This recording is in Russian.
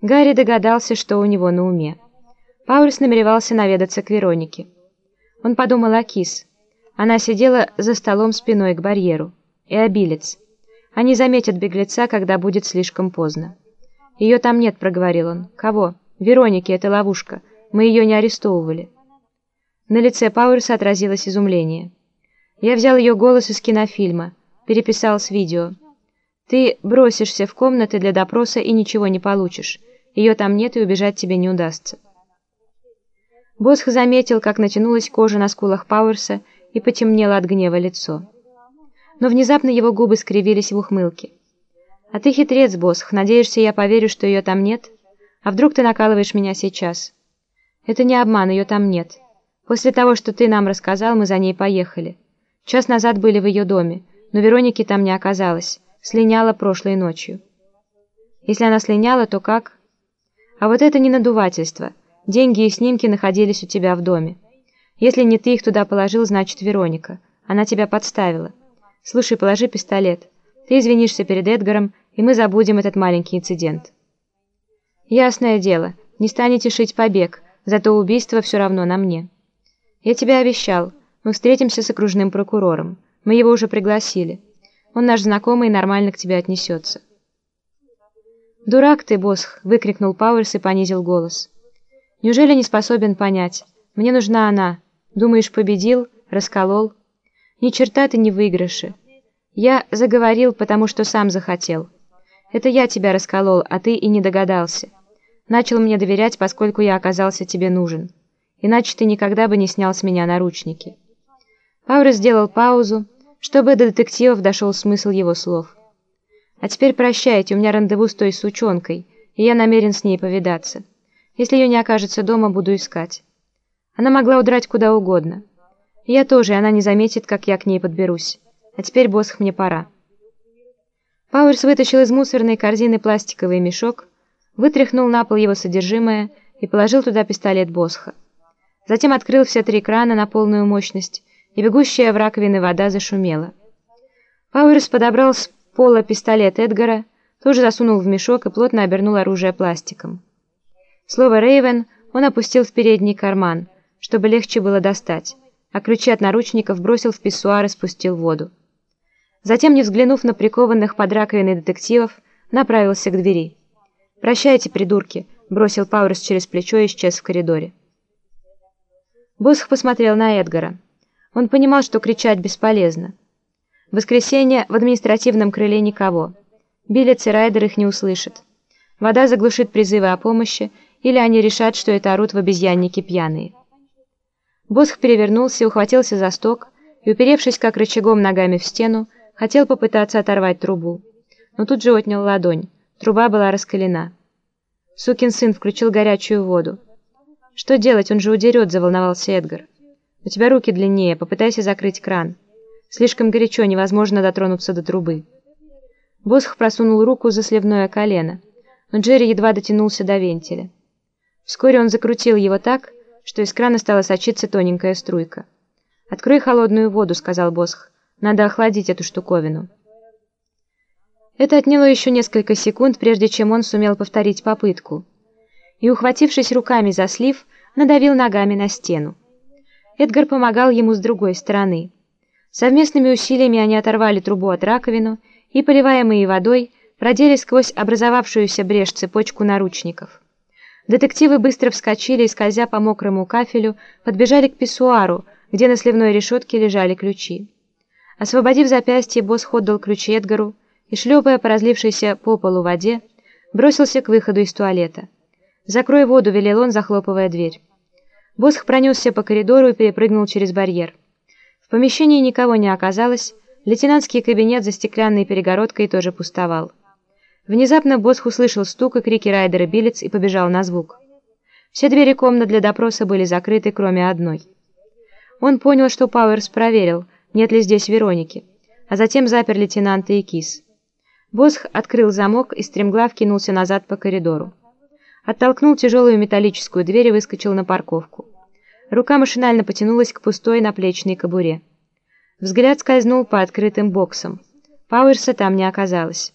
Гарри догадался, что у него на уме. Паулюс намеревался наведаться к Веронике. Он подумал о Кис. Она сидела за столом спиной к барьеру. И о Билец. Они заметят беглеца, когда будет слишком поздно. «Ее там нет», — проговорил он. «Кого?» «Вероники, это ловушка. Мы ее не арестовывали». На лице Пауэрса отразилось изумление. Я взял ее голос из кинофильма, переписал с видео. Ты бросишься в комнаты для допроса и ничего не получишь. Ее там нет и убежать тебе не удастся. Босх заметил, как натянулась кожа на скулах Пауэрса и потемнело от гнева лицо. Но внезапно его губы скривились в ухмылке. «А ты хитрец, Босх. Надеешься, я поверю, что ее там нет? А вдруг ты накалываешь меня сейчас?» «Это не обман, ее там нет. После того, что ты нам рассказал, мы за ней поехали. Час назад были в ее доме, но Вероники там не оказалось. Слиняла прошлой ночью». «Если она слиняла, то как?» «А вот это не надувательство. Деньги и снимки находились у тебя в доме. Если не ты их туда положил, значит Вероника. Она тебя подставила. Слушай, положи пистолет». Ты извинишься перед Эдгаром, и мы забудем этот маленький инцидент. Ясное дело, не станете шить побег, зато убийство все равно на мне. Я тебе обещал, мы встретимся с окружным прокурором. Мы его уже пригласили. Он наш знакомый и нормально к тебе отнесется. «Дурак ты, Босх!» — выкрикнул Пауэрс и понизил голос. «Неужели не способен понять? Мне нужна она. Думаешь, победил? Расколол? Ни черта ты не выигрыши. Я заговорил, потому что сам захотел. Это я тебя расколол, а ты и не догадался. Начал мне доверять, поскольку я оказался тебе нужен. Иначе ты никогда бы не снял с меня наручники». Пауэр сделал паузу, чтобы до детективов дошел смысл его слов. «А теперь прощайте, у меня рандеву с той сучонкой, и я намерен с ней повидаться. Если ее не окажется дома, буду искать. Она могла удрать куда угодно. я тоже, и она не заметит, как я к ней подберусь. А теперь, Босх, мне пора. Пауэрс вытащил из мусорной корзины пластиковый мешок, вытряхнул на пол его содержимое и положил туда пистолет Босха. Затем открыл все три крана на полную мощность, и бегущая в раковины вода зашумела. Пауэрс подобрал с пола пистолет Эдгара, тоже засунул в мешок и плотно обернул оружие пластиком. Слово «Рейвен» он опустил в передний карман, чтобы легче было достать, а ключи от наручников бросил в писсуар и спустил воду. Затем, не взглянув на прикованных под раковиной детективов, направился к двери. «Прощайте, придурки!» — бросил Пауэрс через плечо и исчез в коридоре. Босх посмотрел на Эдгара. Он понимал, что кричать бесполезно. В воскресенье в административном крыле никого. Билец и Райдер их не услышат. Вода заглушит призывы о помощи, или они решат, что это орут в обезьяннике пьяные. Босх перевернулся, ухватился за сток и, уперевшись как рычагом ногами в стену, Хотел попытаться оторвать трубу, но тут же отнял ладонь. Труба была раскалена. Сукин сын включил горячую воду. «Что делать? Он же удерет», — заволновался Эдгар. «У тебя руки длиннее, попытайся закрыть кран. Слишком горячо, невозможно дотронуться до трубы». Босх просунул руку за сливное колено, но Джерри едва дотянулся до вентиля. Вскоре он закрутил его так, что из крана стала сочиться тоненькая струйка. «Открой холодную воду», — сказал Босх. Надо охладить эту штуковину. Это отняло еще несколько секунд, прежде чем он сумел повторить попытку. И, ухватившись руками за слив, надавил ногами на стену. Эдгар помогал ему с другой стороны. Совместными усилиями они оторвали трубу от раковину и, поливаемые водой, продели сквозь образовавшуюся брешь цепочку наручников. Детективы быстро вскочили и, скользя по мокрому кафелю, подбежали к писсуару, где на сливной решетке лежали ключи. Освободив запястье, босс отдал ключи Эдгару и, шлепая по разлившейся по полу воде, бросился к выходу из туалета. «Закрой воду», — велел он, захлопывая дверь. Босх пронесся по коридору и перепрыгнул через барьер. В помещении никого не оказалось, лейтенантский кабинет за стеклянной перегородкой тоже пустовал. Внезапно Босх услышал стук и крики Райдера Билец и побежал на звук. Все двери комнат для допроса были закрыты, кроме одной. Он понял, что Пауэрс проверил — нет ли здесь Вероники, а затем запер лейтенанта и кис. Босх открыл замок и стремглав кинулся назад по коридору. Оттолкнул тяжелую металлическую дверь и выскочил на парковку. Рука машинально потянулась к пустой наплечной кобуре. Взгляд скользнул по открытым боксам. Пауэрса там не оказалось.